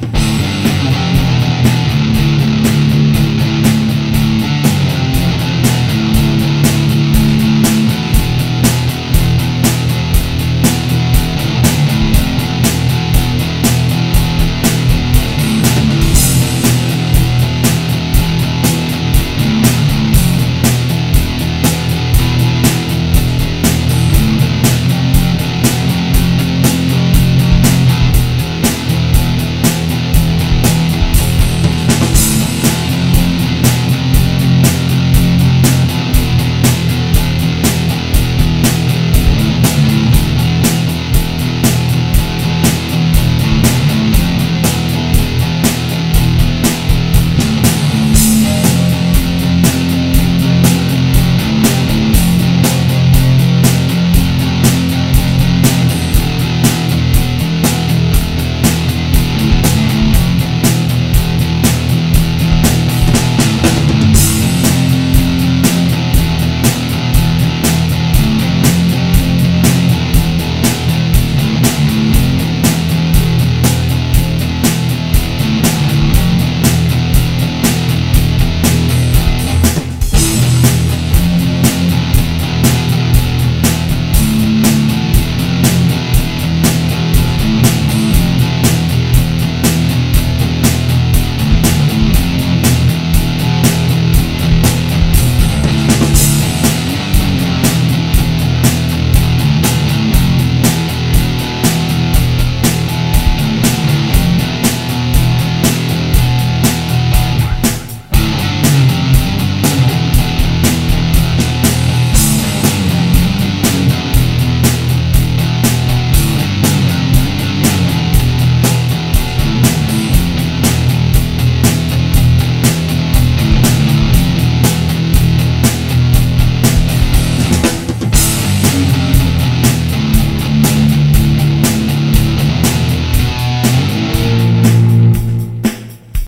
Bye.